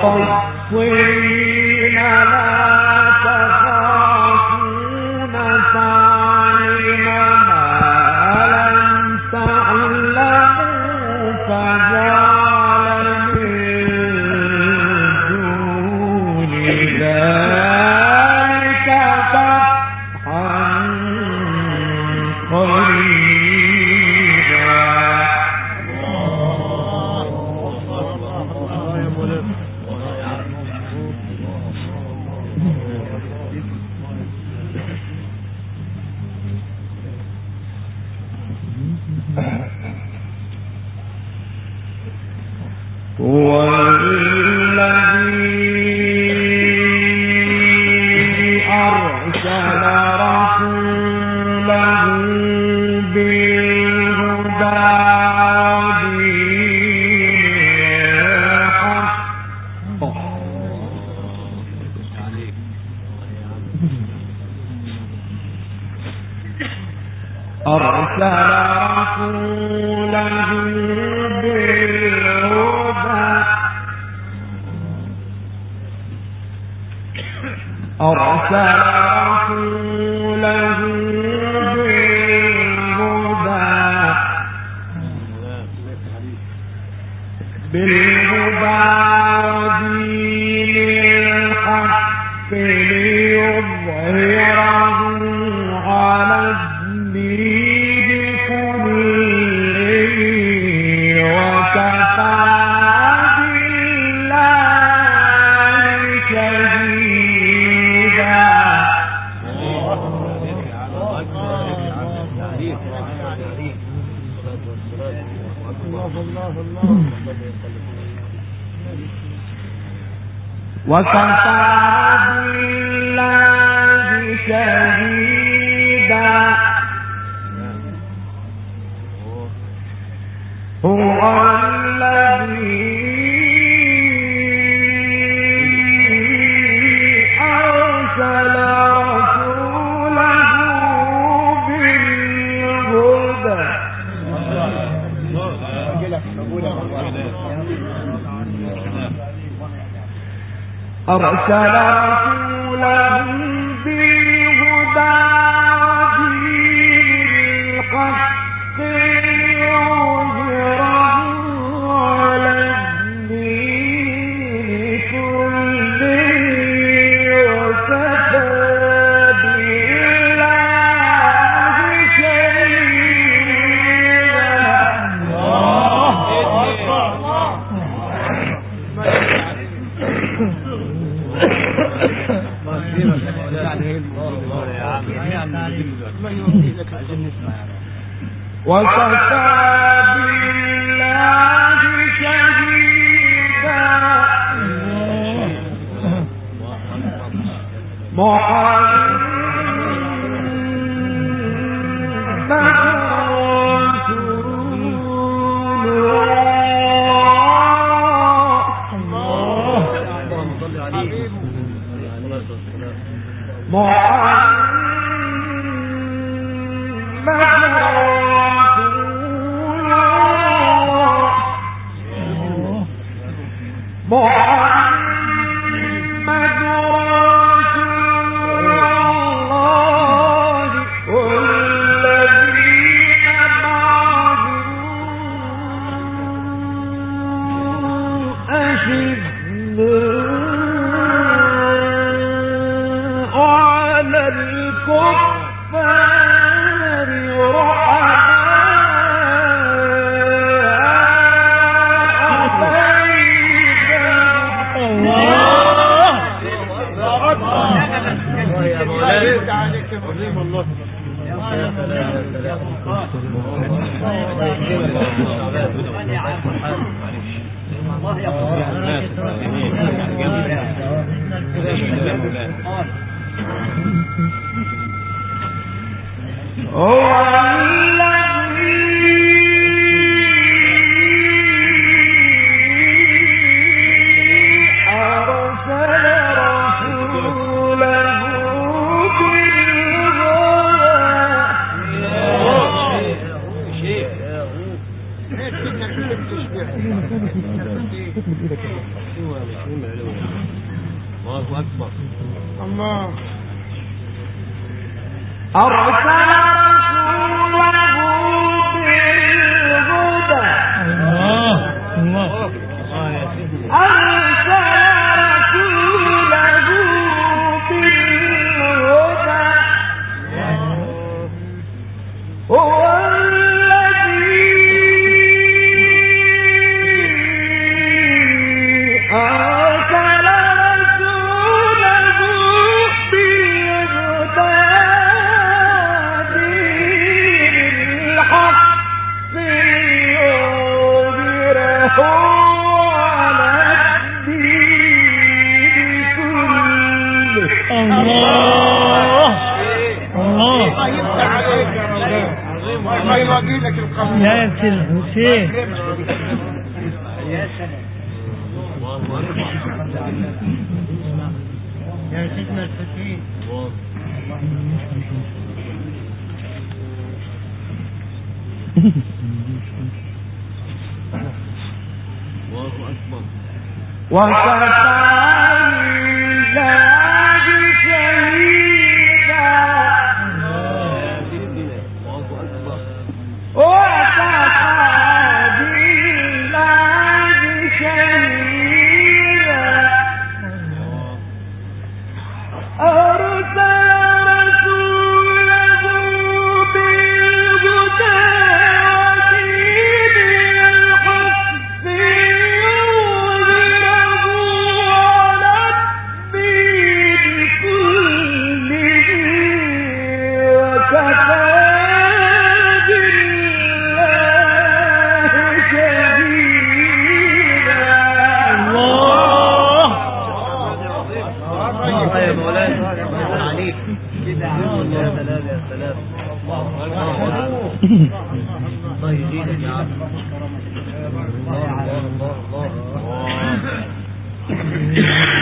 光辉 أرسل رسوله بالهدى. أرسل What's pang أرسل رسولا محمد الله أكبر. الله. أرسل يعني تجمع الله أكبر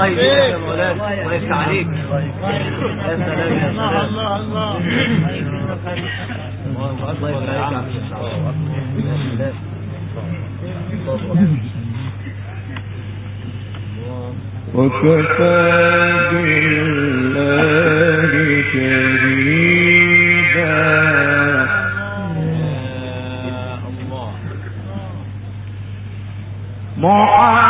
طيب. الله يبارك. يا مولانا عليك. يا سلام يا سلام. الله الله الله. الله الله الله. الله الله وكفى بالله شهيدا الله.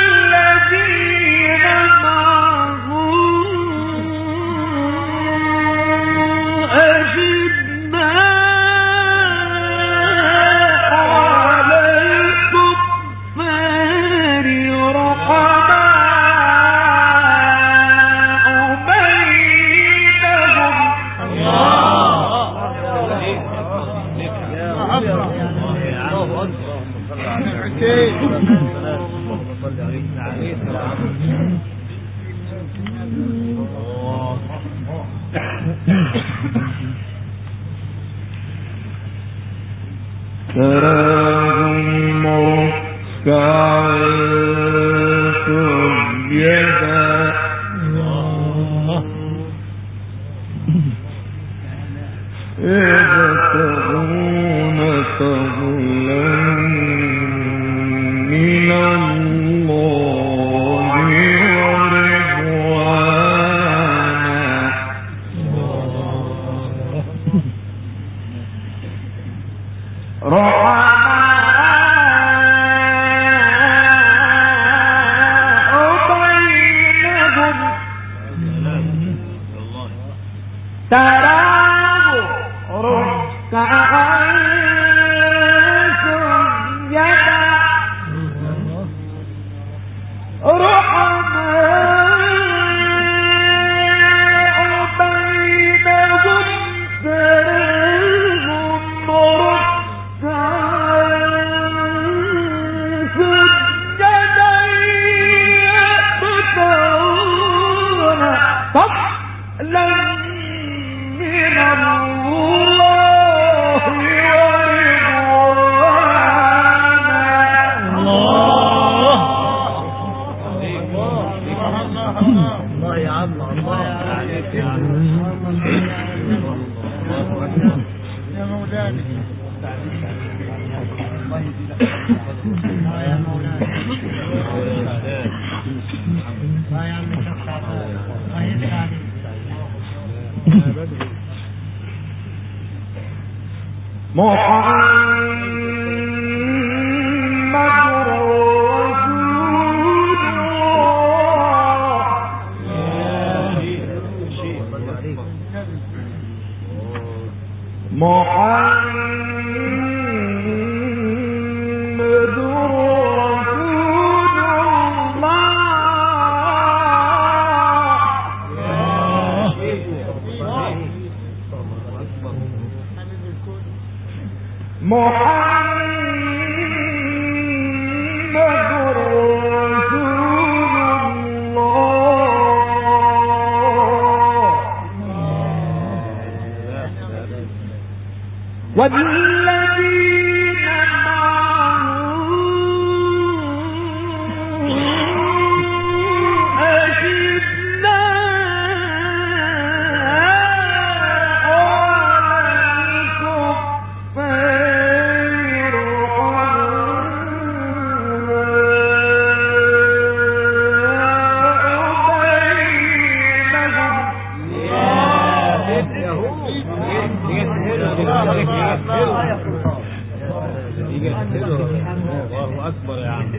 الله أكبر يا عم.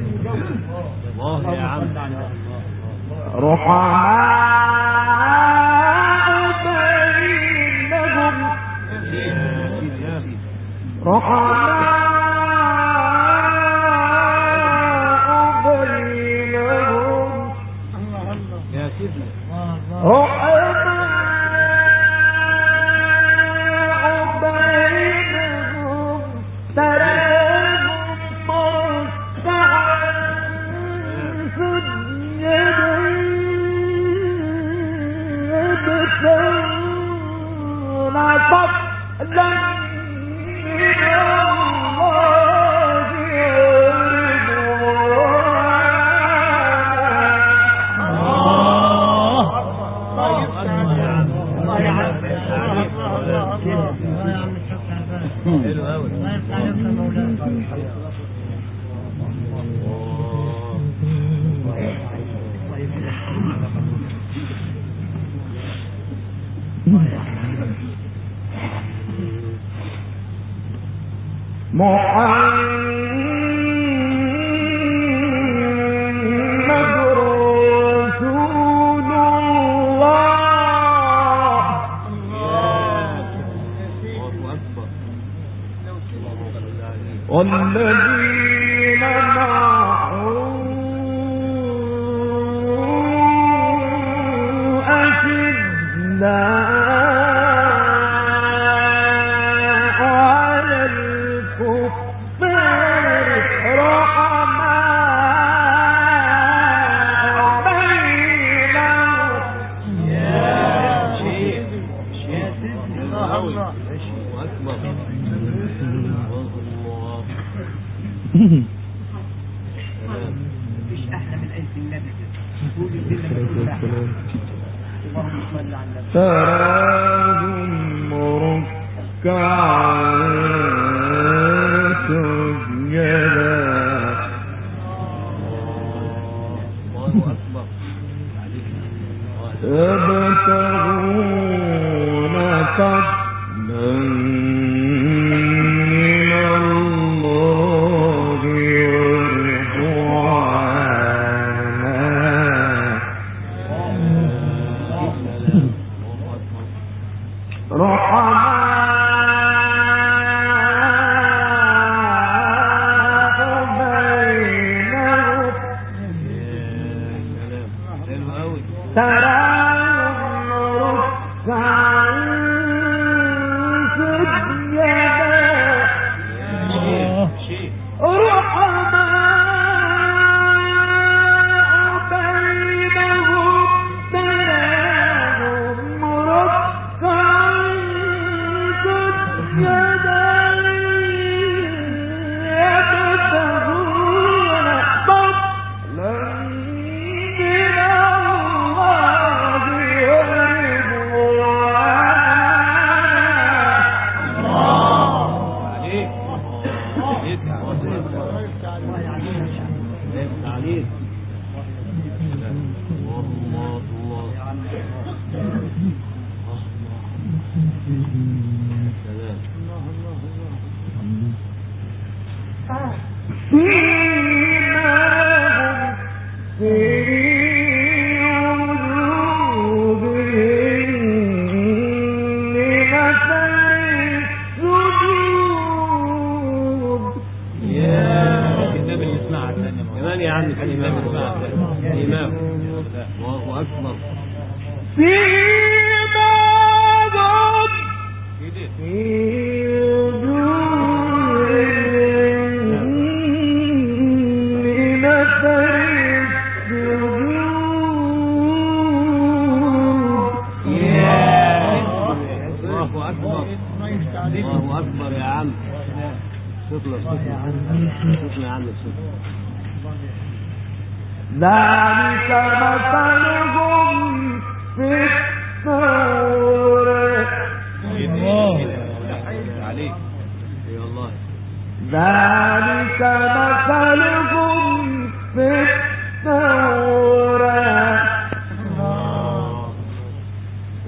الله يا عم رحماء بينهم. رحماء بينهم يا سيدنا. معين 能。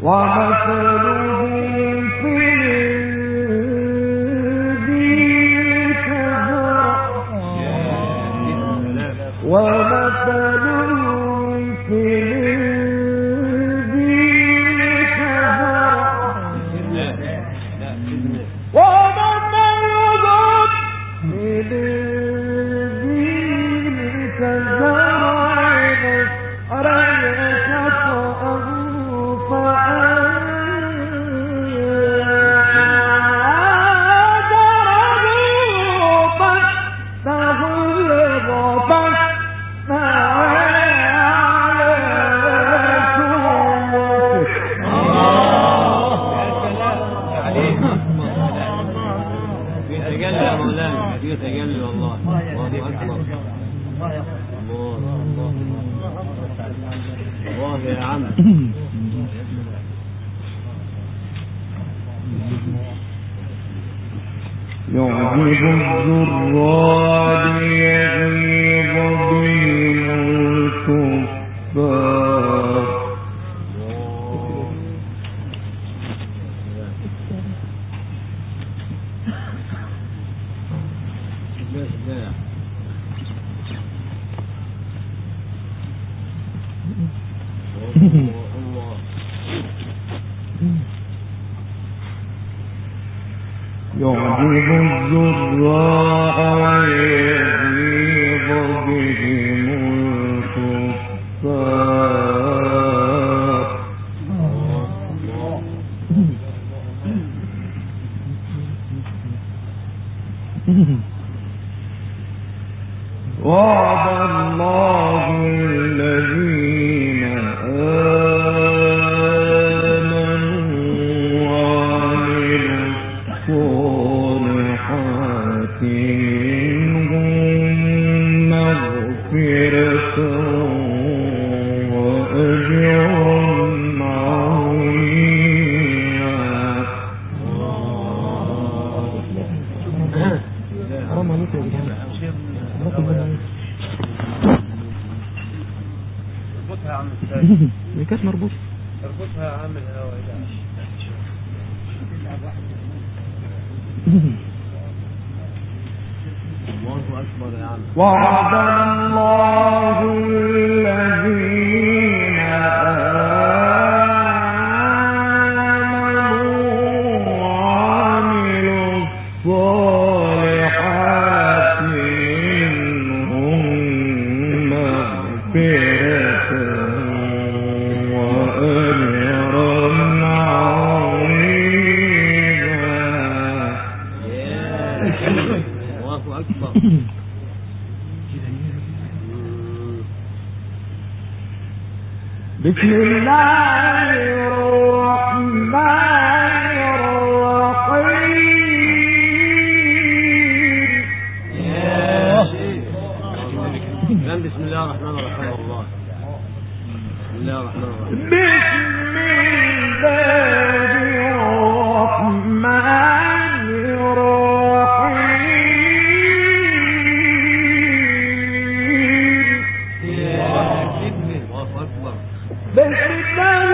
ومثله في الزرار كانت مربوطة مربوطها عامل هوا الله أكبر يا عم وعد الله بإذنه. الله.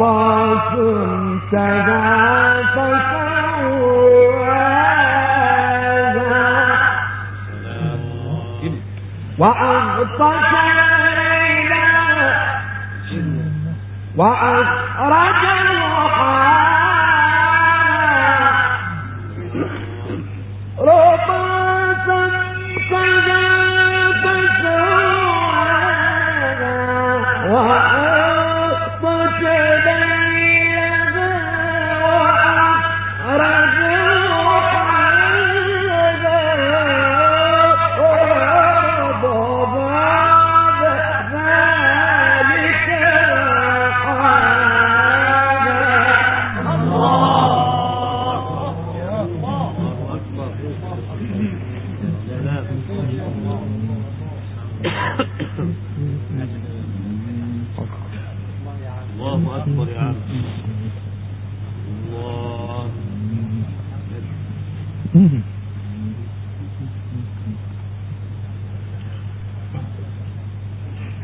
بناها رفع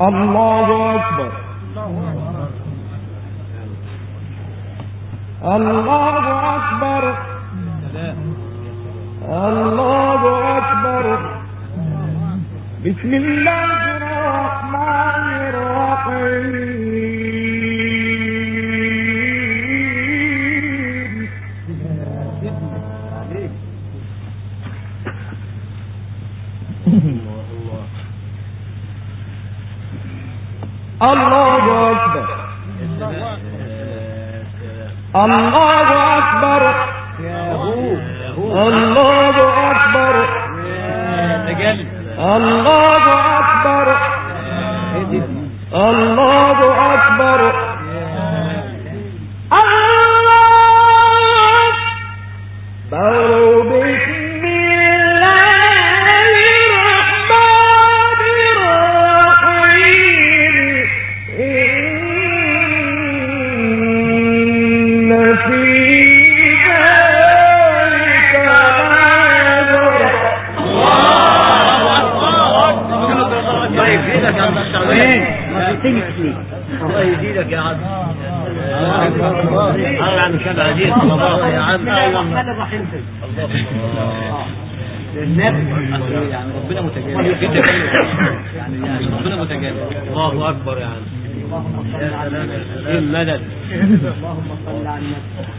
الله أكبر الله أكبر الله أكبر بسم الله الله أكبر. الله الله أكبر يا عم الله عم كان عزيز الله يا عم الناس يعني ربنا متجاوز جدا يعني ربنا متجاوز الله اكبر يا عم يا سلام يا سلام. مدد اللهم صل على النبي.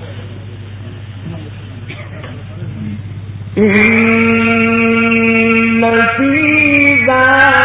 إن في ذلك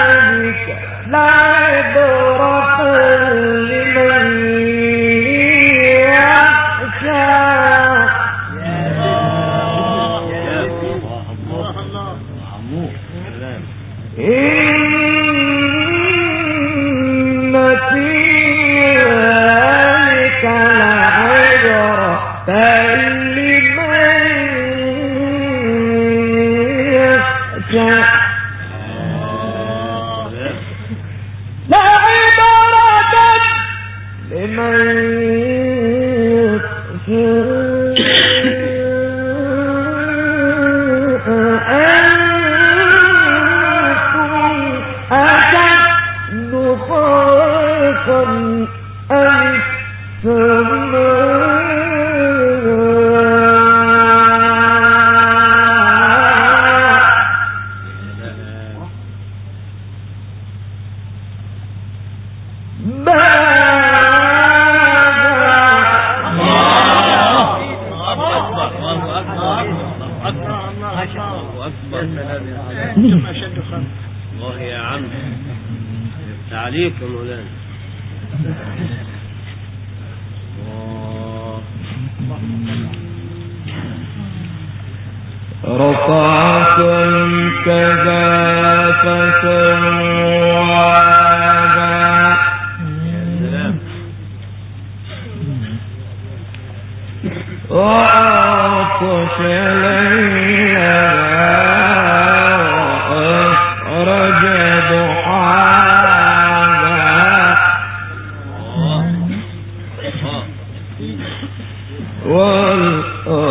والأرض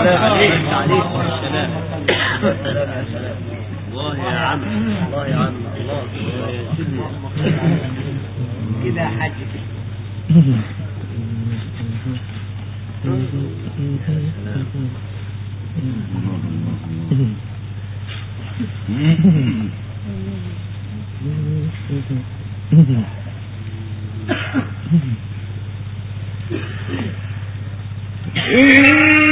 لا عليك عليك السلام. الله يا عم الله يا عم. الله يا سيدنا كده حاج إن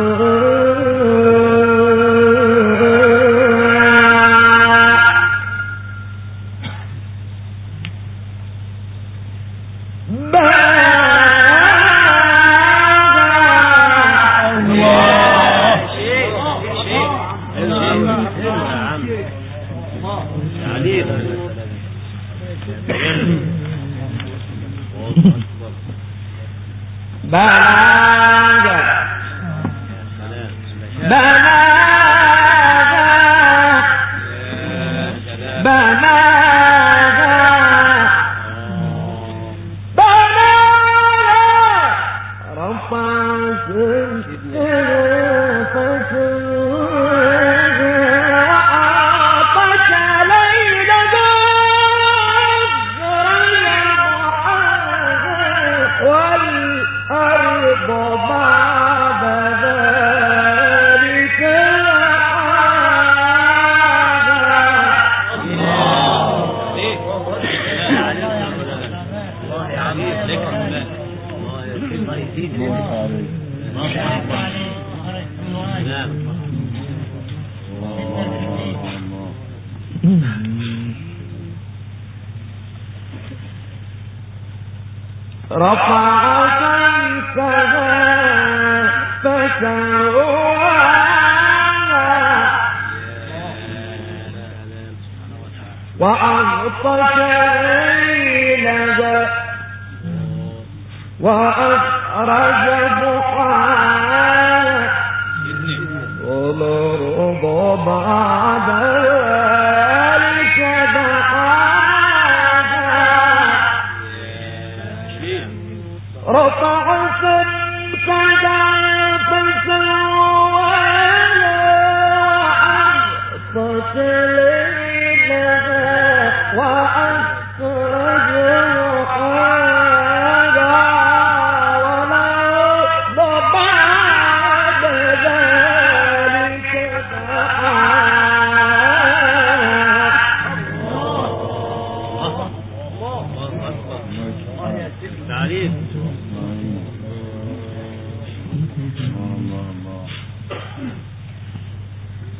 رفع سيفها فسواها وأغطش ليلها تعريف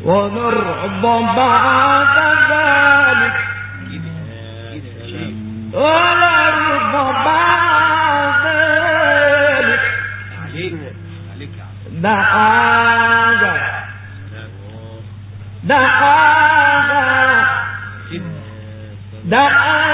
ونرضى بعد ذلك. ونرضى بعد ذلك. دعاها دعاها دعاها